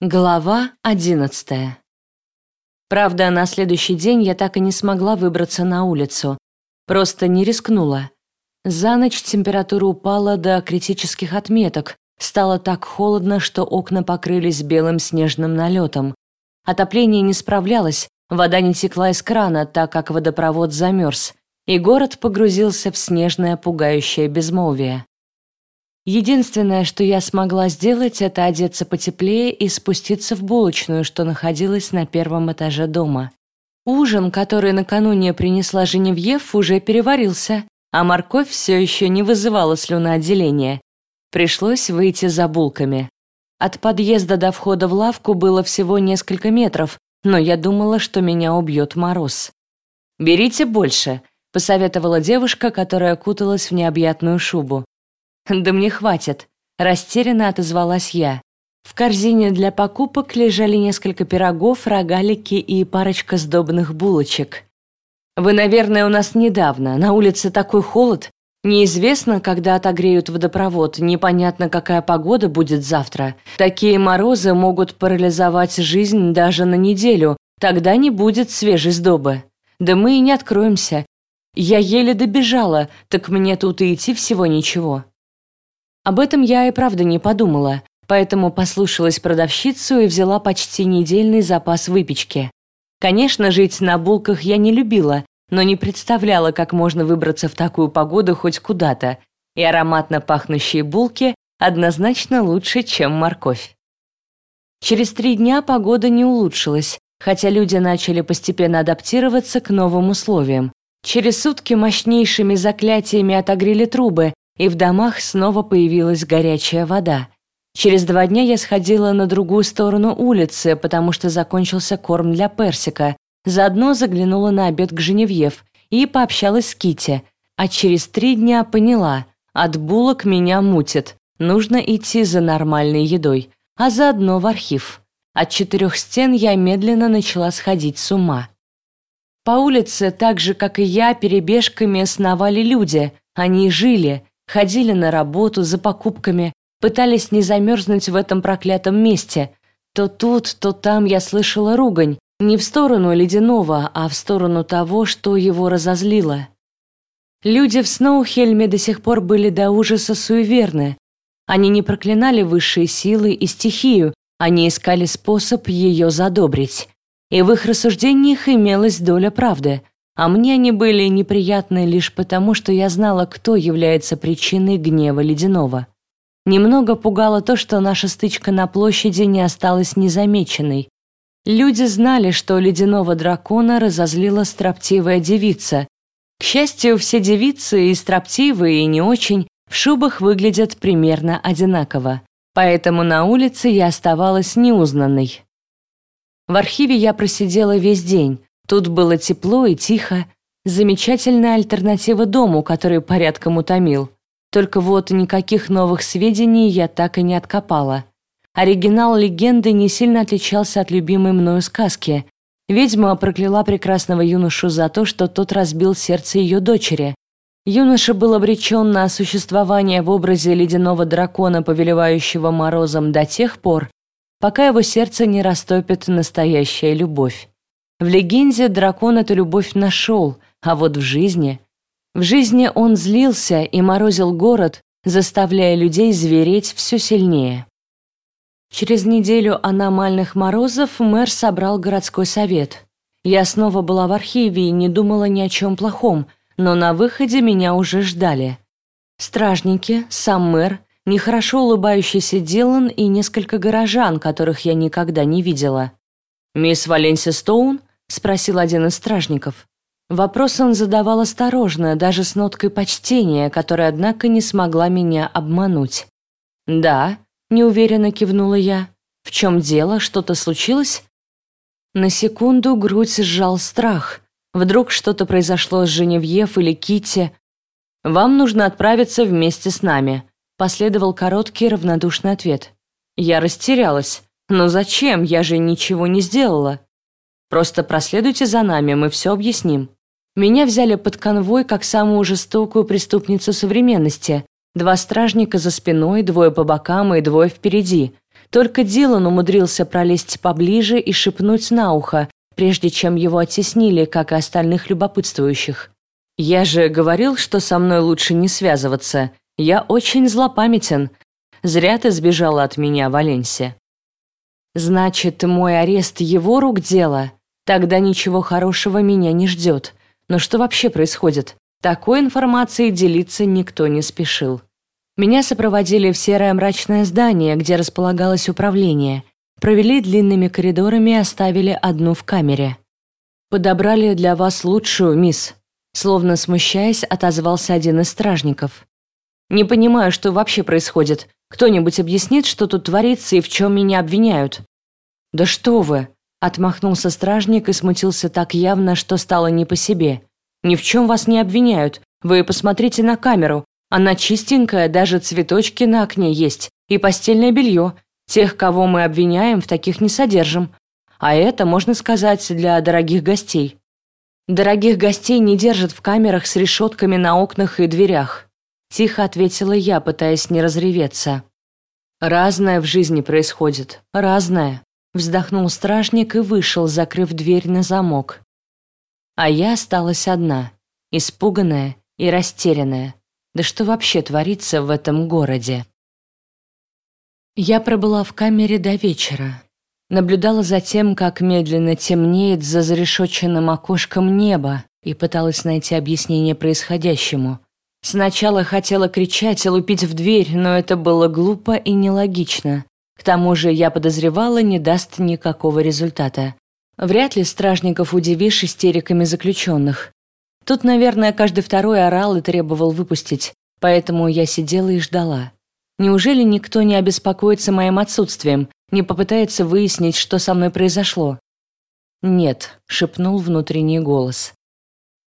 Глава одиннадцатая. Правда, на следующий день я так и не смогла выбраться на улицу. Просто не рискнула. За ночь температура упала до критических отметок. Стало так холодно, что окна покрылись белым снежным налетом. Отопление не справлялось, вода не текла из крана, так как водопровод замерз, и город погрузился в снежное пугающее безмолвие. Единственное, что я смогла сделать, это одеться потеплее и спуститься в булочную, что находилась на первом этаже дома. Ужин, который накануне принесла Женевьев, уже переварился, а морковь все еще не вызывала слюноотделения. Пришлось выйти за булками. От подъезда до входа в лавку было всего несколько метров, но я думала, что меня убьет мороз. «Берите больше», — посоветовала девушка, которая куталась в необъятную шубу. «Да мне хватит», – растерянно отозвалась я. В корзине для покупок лежали несколько пирогов, рогалики и парочка сдобных булочек. «Вы, наверное, у нас недавно. На улице такой холод. Неизвестно, когда отогреют водопровод, непонятно, какая погода будет завтра. Такие морозы могут парализовать жизнь даже на неделю. Тогда не будет свежей сдобы. Да мы и не откроемся. Я еле добежала, так мне тут и идти всего ничего». Об этом я и правда не подумала, поэтому послушалась продавщицу и взяла почти недельный запас выпечки. Конечно, жить на булках я не любила, но не представляла, как можно выбраться в такую погоду хоть куда-то, и ароматно пахнущие булки однозначно лучше, чем морковь. Через три дня погода не улучшилась, хотя люди начали постепенно адаптироваться к новым условиям. Через сутки мощнейшими заклятиями отогрели трубы, и в домах снова появилась горячая вода. Через два дня я сходила на другую сторону улицы, потому что закончился корм для персика. Заодно заглянула на обед к Женевьев и пообщалась с Кити. А через три дня поняла, от булок меня мутит. Нужно идти за нормальной едой, а заодно в архив. От четырех стен я медленно начала сходить с ума. По улице, так же, как и я, перебежками сновали люди. Они жили, ходили на работу за покупками, пытались не замерзнуть в этом проклятом месте. То тут, то там я слышала ругань, не в сторону ледяного, а в сторону того, что его разозлило. Люди в Сноухельме до сих пор были до ужаса суеверны. Они не проклинали высшие силы и стихию, они искали способ ее задобрить. И в их рассуждениях имелась доля правды – а мне они были неприятны лишь потому, что я знала, кто является причиной гнева Ледяного. Немного пугало то, что наша стычка на площади не осталась незамеченной. Люди знали, что ледяного дракона разозлила строптивая девица. К счастью, все девицы, и строптивые, и не очень, в шубах выглядят примерно одинаково. Поэтому на улице я оставалась неузнанной. В архиве я просидела весь день, Тут было тепло и тихо. Замечательная альтернатива дому, который порядком утомил. Только вот никаких новых сведений я так и не откопала. Оригинал легенды не сильно отличался от любимой мною сказки. Ведьма прокляла прекрасного юношу за то, что тот разбил сердце ее дочери. Юноша был обречен на существование в образе ледяного дракона, повелевающего морозом до тех пор, пока его сердце не растопит настоящая любовь. В легенде дракон эту любовь нашел, а вот в жизни... В жизни он злился и морозил город, заставляя людей звереть все сильнее. Через неделю аномальных морозов мэр собрал городской совет. Я снова была в архиве и не думала ни о чем плохом, но на выходе меня уже ждали. Стражники, сам мэр, нехорошо улыбающийся Дилан и несколько горожан, которых я никогда не видела. «Мисс Валенсия Стоун?» — спросил один из стражников. Вопрос он задавал осторожно, даже с ноткой почтения, которая, однако, не смогла меня обмануть. «Да», — неуверенно кивнула я. «В чем дело? Что-то случилось?» На секунду грудь сжал страх. Вдруг что-то произошло с Женевьев или Кити. «Вам нужно отправиться вместе с нами», — последовал короткий равнодушный ответ. Я растерялась. «Но зачем? Я же ничего не сделала». Просто проследуйте за нами, мы все объясним. Меня взяли под конвой как самую жестокую преступницу современности. Два стражника за спиной, двое по бокам и двое впереди. Только Дилан умудрился пролезть поближе и шепнуть на ухо, прежде чем его оттеснили, как и остальных любопытствующих. «Я же говорил, что со мной лучше не связываться. Я очень злопамятен. Зря ты сбежала от меня, Валенсия». «Значит, мой арест его рук дело? Тогда ничего хорошего меня не ждет. Но что вообще происходит? Такой информацией делиться никто не спешил». Меня сопроводили в серое мрачное здание, где располагалось управление. Провели длинными коридорами и оставили одну в камере. «Подобрали для вас лучшую, мисс», словно смущаясь, отозвался один из стражников. «Не понимаю, что вообще происходит. Кто-нибудь объяснит, что тут творится и в чем меня обвиняют?» «Да что вы!» – отмахнулся стражник и смутился так явно, что стало не по себе. «Ни в чем вас не обвиняют. Вы посмотрите на камеру. Она чистенькая, даже цветочки на окне есть. И постельное белье. Тех, кого мы обвиняем, в таких не содержим. А это, можно сказать, для дорогих гостей. Дорогих гостей не держат в камерах с решетками на окнах и дверях. Тихо ответила я, пытаясь не разреветься. Разное в жизни происходит. Разное. Вздохнул стражник и вышел, закрыв дверь на замок. А я осталась одна, испуганная и растерянная. Да что вообще творится в этом городе? Я пробыла в камере до вечера. Наблюдала за тем, как медленно темнеет за зарешоченным окошком небо и пыталась найти объяснение происходящему. Сначала хотела кричать и лупить в дверь, но это было глупо и нелогично. К тому же, я подозревала, не даст никакого результата. Вряд ли стражников удивишь истериками заключенных. Тут, наверное, каждый второй орал и требовал выпустить, поэтому я сидела и ждала. Неужели никто не обеспокоится моим отсутствием, не попытается выяснить, что со мной произошло? «Нет», — шепнул внутренний голос.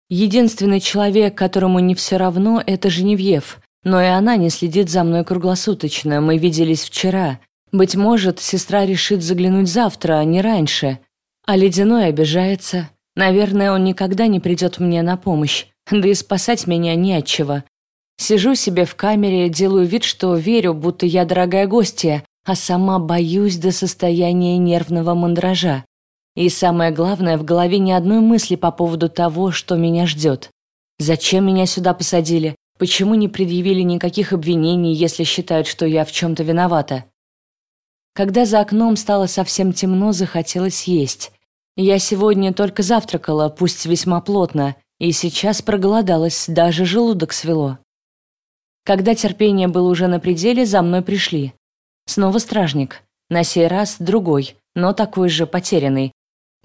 Единственный человек, которому не все равно, это Женевьев, но и она не следит за мной круглосуточно, мы виделись вчера. Быть может, сестра решит заглянуть завтра, а не раньше. А Ледяной обижается. Наверное, он никогда не придет мне на помощь, да и спасать меня не от. Сижу себе в камере, делаю вид, что верю, будто я дорогая гостья, а сама боюсь до состояния нервного мандража. И самое главное, в голове ни одной мысли по поводу того, что меня ждет. Зачем меня сюда посадили? Почему не предъявили никаких обвинений, если считают, что я в чем-то виновата? Когда за окном стало совсем темно, захотелось есть. Я сегодня только завтракала, пусть весьма плотно, и сейчас проголодалась, даже желудок свело. Когда терпение было уже на пределе, за мной пришли. Снова стражник. На сей раз другой, но такой же потерянный.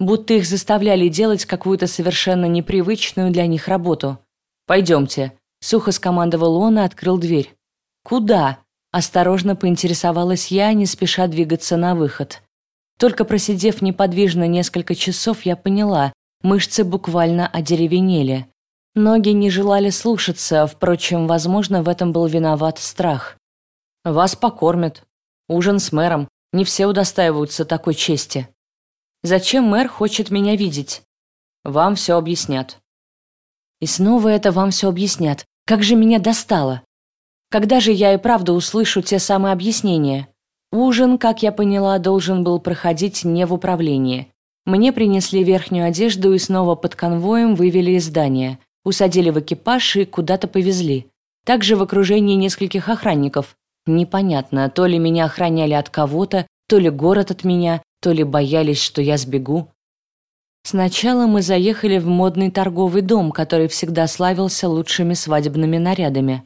Будто их заставляли делать какую-то совершенно непривычную для них работу. «Пойдемте», — сухо скомандовал он и открыл дверь. «Куда?» – осторожно поинтересовалась я, не спеша двигаться на выход. Только просидев неподвижно несколько часов, я поняла, мышцы буквально одеревенели. Ноги не желали слушаться, впрочем, возможно, в этом был виноват страх. «Вас покормят. Ужин с мэром. Не все удостаиваются такой чести. Зачем мэр хочет меня видеть? Вам все объяснят». И снова это вам все объяснят. Как же меня достало. Когда же я и правда услышу те самые объяснения? Ужин, как я поняла, должен был проходить не в управлении. Мне принесли верхнюю одежду и снова под конвоем вывели из здания, усадили в экипаж и куда-то повезли. Также в окружении нескольких охранников. Непонятно, то ли меня охраняли от кого-то, то ли город от меня, то ли боялись, что я сбегу. Сначала мы заехали в модный торговый дом, который всегда славился лучшими свадебными нарядами.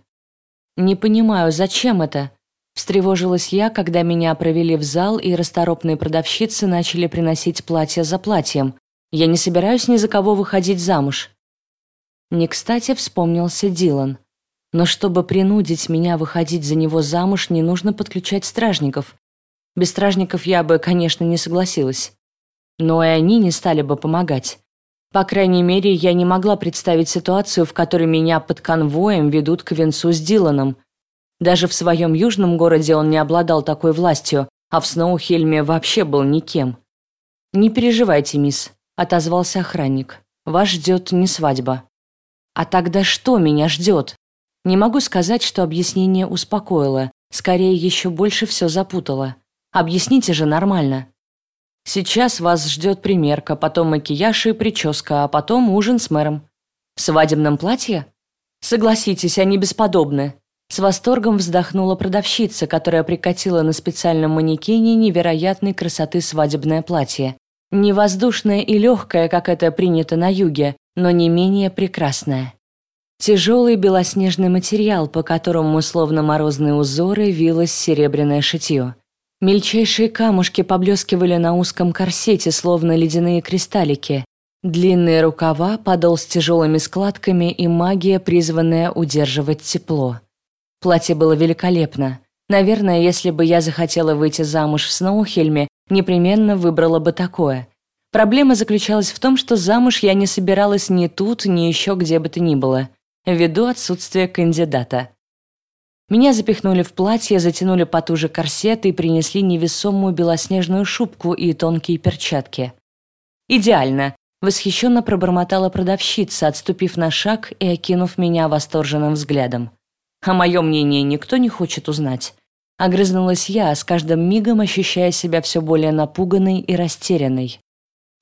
Не понимаю, зачем это? Встревожилась я, когда меня провели в зал, и расторопные продавщицы начали приносить платье за платьем. Я не собираюсь ни за кого выходить замуж. Не кстати вспомнился Дилан. Но чтобы принудить меня выходить за него замуж, не нужно подключать стражников. Без стражников я бы, конечно, не согласилась. Но и они не стали бы помогать. По крайней мере, я не могла представить ситуацию, в которой меня под конвоем ведут к венцу с Диланом – даже в своем южном городе он не обладал такой властью, а в Сноухельме вообще был никем. «Не переживайте, мисс», – отозвался охранник. «Вас ждет не свадьба». «А тогда что меня ждет?» Не могу сказать, что объяснение успокоило, скорее еще больше все запутало. Объясните же нормально. Сейчас вас ждет примерка, потом макияж и прическа, а потом ужин с мэром. В свадебном платье? Согласитесь, они бесподобны. С восторгом вздохнула продавщица, которая прикатила на специальном манекене невероятной красоты свадебное платье. Не воздушное и легкое, как это принято на юге, но не менее прекрасное. Тяжелый белоснежный материал, по которому, словно морозные узоры, вилось серебряное шитье. Мельчайшие камушки поблескивали на узком корсете, словно ледяные кристаллики. Длинные рукава, подол с тяжелыми складками и магия, призванная удерживать тепло. Платье было великолепно. Наверное, если бы я захотела выйти замуж в Сноухельме, непременно выбрала бы такое. Проблема заключалась в том, что замуж я не собиралась ни тут, ни еще где бы то ни было ввиду отсутствия кандидата. Меня запихнули в платье, затянули потуже корсет и принесли невесомую белоснежную шубку и тонкие перчатки. «Идеально!» – восхищенно пробормотала продавщица, отступив на шаг и окинув меня восторженным взглядом. «А мое мнение никто не хочет узнать». Огрызнулась я, с каждым мигом ощущая себя все более напуганной и растерянной.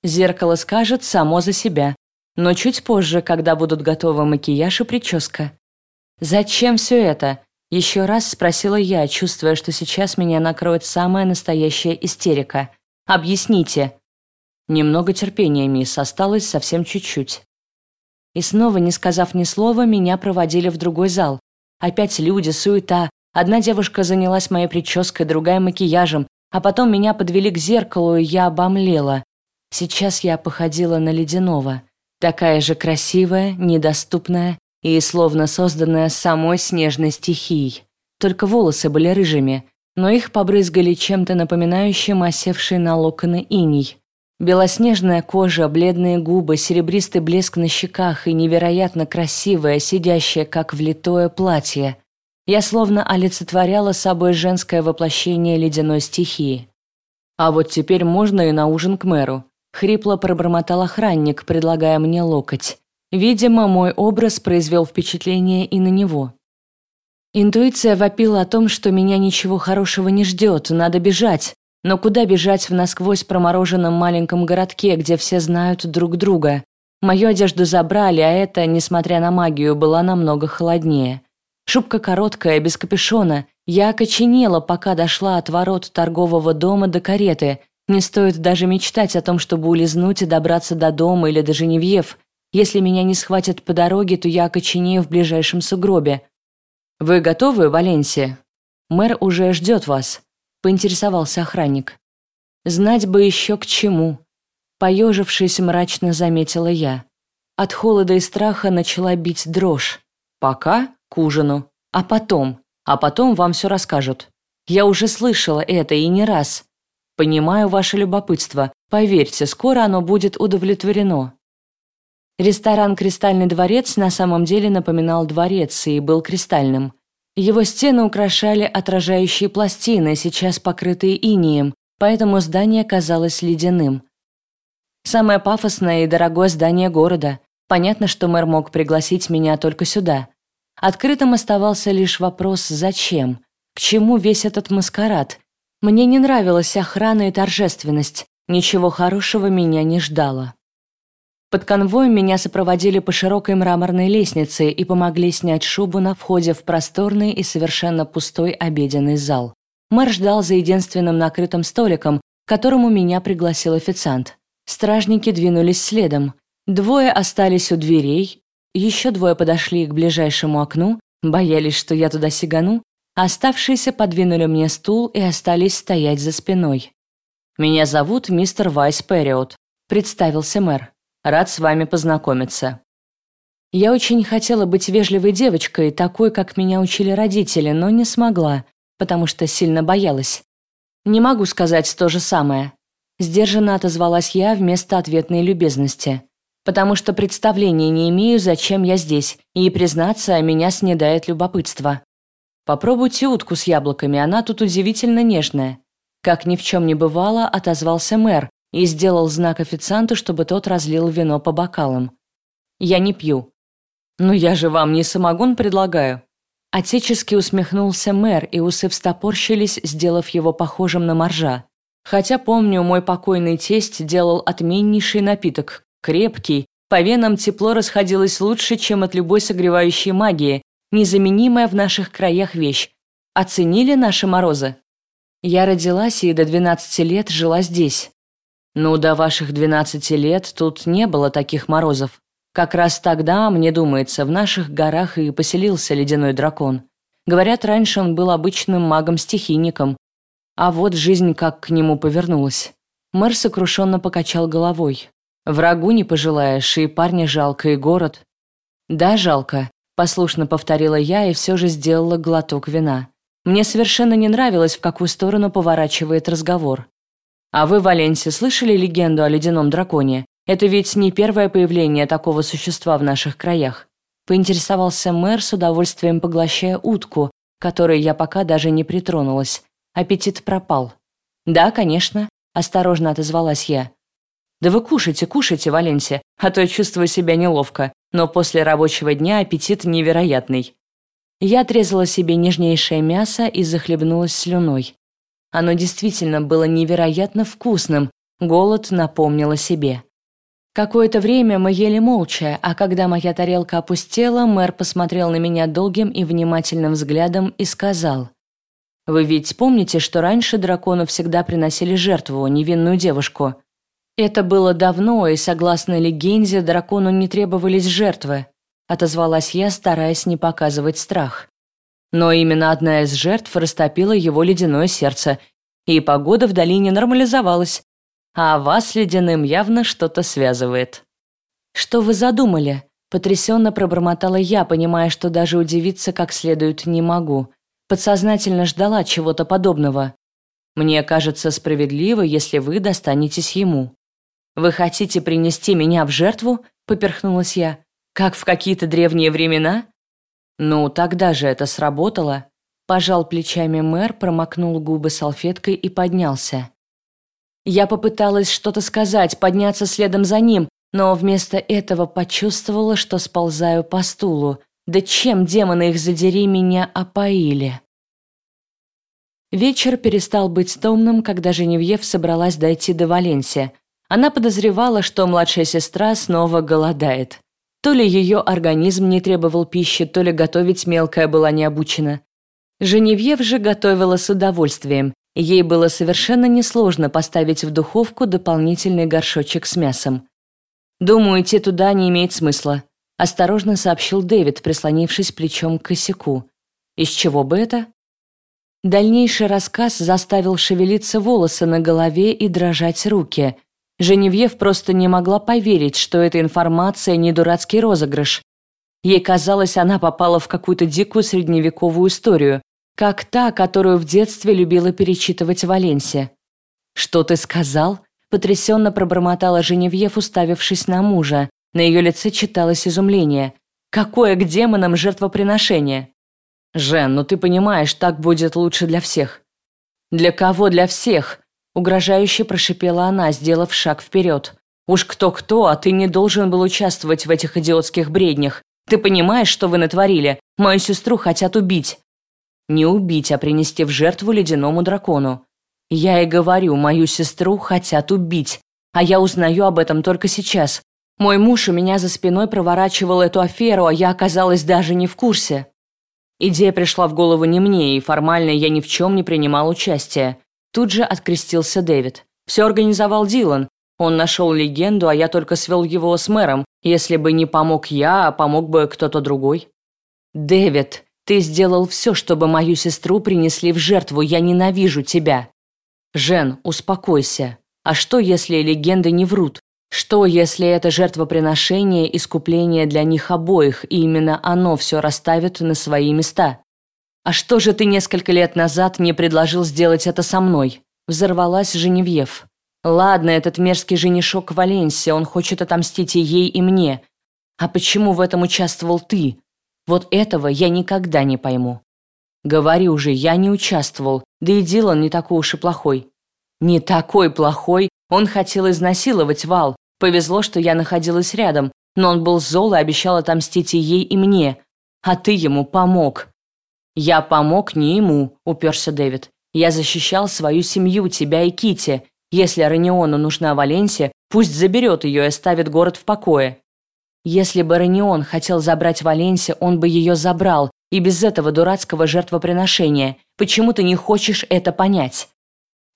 Зеркало скажет само за себя, но чуть позже, когда будут готовы макияж и прическа. «Зачем все это?» – еще раз спросила я, чувствуя, что сейчас меня накроет самая настоящая истерика. «Объясните». Немного терпения, мисс, осталось совсем чуть-чуть. И снова, не сказав ни слова, меня проводили в другой зал. Опять люди, суета. Одна девушка занялась моей прической, другая макияжем, а потом меня подвели к зеркалу, и я обомлела. Сейчас я походила на ледяного. Такая же красивая, недоступная и словно созданная самой снежной стихией. Только волосы были рыжими, но их побрызгали чем-то напоминающим осевший на локоны иней. Белоснежная кожа, бледные губы, серебристый блеск на щеках и невероятно красивое, сидящее как влитое платье. Я словно олицетворяла собой женское воплощение ледяной стихии. А вот теперь можно и на ужин к мэру. Хрипло пробормотал охранник, предлагая мне локоть. Видимо, мой образ произвел впечатление и на него. Интуиция вопила о том, что меня ничего хорошего не ждет, надо бежать. Но куда бежать в насквозь промороженном маленьком городке, где все знают друг друга? Мою одежду забрали, а это, несмотря на магию, была намного холоднее. Шубка короткая, без капюшона. Я окоченела, пока дошла от ворот торгового дома до кареты, не стоит даже мечтать о том, чтобы улизнуть и добраться до дома или до Женевьев. Если меня не схватят по дороге, то я окоченею в ближайшем сугробе. «Вы готовы, Валенсия?» «Мэр уже ждет вас», — поинтересовался охранник. «Знать бы еще к чему». Поежившись, мрачно заметила я. От холода и страха начала бить дрожь. Пока к ужину, а потом, а потом вам все расскажут. Я уже слышала это и не раз. Понимаю ваше любопытство. Поверьте, скоро оно будет удовлетворено. Ресторан «Кристальный дворец» на самом деле напоминал дворец и был кристальным. Его стены украшали отражающие пластины, сейчас покрытые инеем, поэтому здание казалось ледяным. Самое пафосное и дорогое здание города. Понятно, что мэр мог пригласить меня только сюда. Открытым оставался лишь вопрос «зачем?». К чему весь этот маскарад? Мне не нравилась охрана и торжественность, ничего хорошего меня не ждало. Под конвоем меня сопроводили по широкой мраморной лестнице и помогли снять шубу на входе в просторный и совершенно пустой обеденный зал. Мэр ждал за единственным накрытым столиком, к которому меня пригласил официант. Стражники двинулись следом. Двое остались у дверей, еще двое подошли к ближайшему окну, боялись, что я туда сигану, Оставшиеся подвинули мне стул и остались стоять за спиной. «Меня зовут мистер Вайс Перриот», – представился мэр. «Рад с вами познакомиться». Я очень хотела быть вежливой девочкой, такой, как меня учили родители, но не смогла, потому что сильно боялась. Не могу сказать то же самое. Сдержанно отозвалась я вместо ответной любезности. Потому что представления не имею, зачем я здесь, и, признаться, меня снедает любопытство. Попробуйте утку с яблоками, она тут удивительно нежная. Как ни в чем не бывало, отозвался мэр и сделал знак официанту, чтобы тот разлил вино по бокалам. Я не пью. Ну я же вам не самогон предлагаю. Отечески усмехнулся мэр, и усы встопорщились, сделав его похожим на моржа. Хотя, помню, мой покойный тесть делал отменнейший напиток, крепкий, по венам тепло расходилось лучше, чем от любой согревающей магии, незаменимая в наших краях вещь. Оценили наши морозы? Я родилась и до 12 лет жила здесь. Ну, до ваших 12 лет тут не было таких морозов. Как раз тогда, мне думается, в наших горах и поселился ледяной дракон. Говорят, раньше он был обычным магом-стихийником. А вот жизнь как к нему повернулась. Мэр сокрушенно покачал головой. Врагу не пожелаешь, и парня жалко, и город. Да, жалко, послушно повторила я и все же сделала глоток вина. Мне совершенно не нравилось, в какую сторону поворачивает разговор. А вы, Валенсия, слышали легенду о ледяном драконе? Это ведь не первое появление такого существа в наших краях. Поинтересовался мэр с удовольствием поглощая утку, которой я пока даже не притронулась. Аппетит пропал. Да, конечно, осторожно отозвалась я. Да вы кушайте, кушайте, Валенсия, а то я чувствую себя неловко, но после рабочего дня аппетит невероятный. Я отрезала себе нежнейшее мясо и захлебнулась слюной. Оно действительно было невероятно вкусным, голод напомнил о себе. Какое-то время мы ели молча, а когда моя тарелка опустела, мэр посмотрел на меня долгим и внимательным взглядом и сказал: "Вы ведь помните, что раньше дракону всегда приносили жертву, невинную девушку? Это было давно, и согласно легенде, дракону не требовались жертвы", отозвалась я, стараясь не показывать страх. Но именно одна из жертв растопила его ледяное сердце, и погода в долине нормализовалась, а вас с ледяным явно что-то связывает». «Что вы задумали?» – потрясенно пробормотала я, понимая, что даже удивиться как следует не могу. Подсознательно ждала чего-то подобного. «Мне кажется справедливо, если вы достанетесь ему». «Вы хотите принести меня в жертву?» – поперхнулась я. «Как в какие-то древние времена?» «Ну, тогда же это сработало». Пожал плечами мэр, промокнул губы салфеткой и поднялся. Я попыталась что-то сказать, подняться следом за ним, но вместо этого почувствовала, что сползаю по стулу. Да чем демоны их задери меня опоили? Вечер перестал быть томным, когда Женевьев собралась дойти до Валенсия. Она подозревала, что младшая сестра снова голодает. То ли ее организм не требовал пищи, то ли готовить мелкая была не обучена. Женевьев же готовила с удовольствием, Ей было совершенно несложно поставить в духовку дополнительный горшочек с мясом. «Думаю, идти туда не имеет смысла», – осторожно сообщил Дэвид, прислонившись плечом к косяку. «Из чего бы это?» Дальнейший рассказ заставил шевелиться волосы на голове и дрожать руки. Женевьев просто не могла поверить, что эта информация не дурацкий розыгрыш. Ей казалось, она попала в какую-то дикую средневековую историю как та, которую в детстве любила перечитывать Валенсия. «Что ты сказал?» – потрясенно пробормотала Женевьев, уставившись на мужа. На ее лице читалось изумление. «Какое к демонам жертвоприношение?» «Жен, ну ты понимаешь, так будет лучше для всех». «Для кого для всех?» – угрожающе прошипела она, сделав шаг вперед. «Уж кто-кто, а ты не должен был участвовать в этих идиотских бреднях. Ты понимаешь, что вы натворили? Мою сестру хотят убить. Не убить, а принести в жертву ледяному дракону. Я и говорю, мою сестру хотят убить, а я узнаю об этом только сейчас. Мой муж у меня за спиной проворачивал эту аферу, а я оказалась даже не в курсе. Идея пришла в голову не мне, и формально я ни в чем не принимал участия. Тут же открестился Дэвид. Все организовал Дилан. Он нашел легенду, а я только свел его с мэром. Если бы не помог я, помог бы кто-то другой. «Дэвид», ты сделал все, чтобы мою сестру принесли в жертву. Я ненавижу тебя. Жен, успокойся. А что, если легенды не врут? Что, если это жертвоприношение, искупление для них обоих, и именно оно все расставит на свои места? А что же ты несколько лет назад не предложил сделать это со мной? Взорвалась Женевьев. Ладно, этот мерзкий женишок Валенсия, он хочет отомстить и ей, и мне. А почему в этом участвовал ты? Вот этого я никогда не пойму. Говори уже, я не участвовал, да и Дилан не такой уж и плохой. Не такой плохой, он хотел изнасиловать Вал. Повезло, что я находилась рядом, но он был зол и обещал отомстить и ей, и мне. А ты ему помог. «Я помог не ему», — уперся Дэвид. «Я защищал свою семью, тебя и Кити. Если Раниону нужна Валенсия, пусть заберет ее и оставит город в покое». Если бы Ранион хотел забрать Валенсия, он бы ее забрал, и без этого дурацкого жертвоприношения. Почему ты не хочешь это понять?»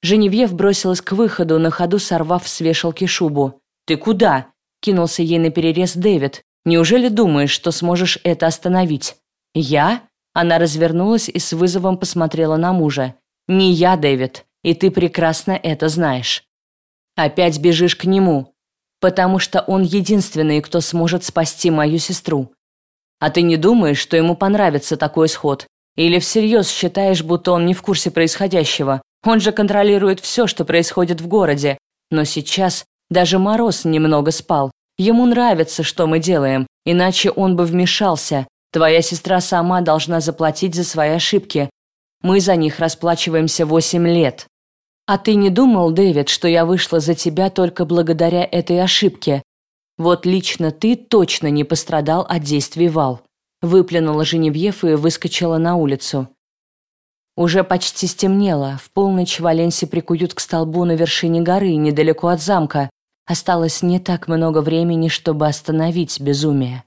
Женевьев бросилась к выходу, на ходу сорвав с вешалки шубу. «Ты куда?» – кинулся ей на перерез Дэвид. «Неужели думаешь, что сможешь это остановить?» «Я?» Она развернулась и с вызовом посмотрела на мужа. «Не я, Дэвид, и ты прекрасно это знаешь. Опять бежишь к нему, потому что он единственный, кто сможет спасти мою сестру. А ты не думаешь, что ему понравится такой исход? Или всерьез считаешь, будто он не в курсе происходящего? Он же контролирует все, что происходит в городе. Но сейчас даже Мороз немного спал. Ему нравится, что мы делаем, иначе он бы вмешался. Твоя сестра сама должна заплатить за свои ошибки. Мы за них расплачиваемся восемь лет. А ты не думал, Дэвид, что я вышла за тебя только благодаря этой ошибке? Вот лично ты точно не пострадал от действий Вал. Выплюнула Женевьев и выскочила на улицу. Уже почти стемнело. В полночь Валенси прикуют к столбу на вершине горы, недалеко от замка. Осталось не так много времени, чтобы остановить безумие.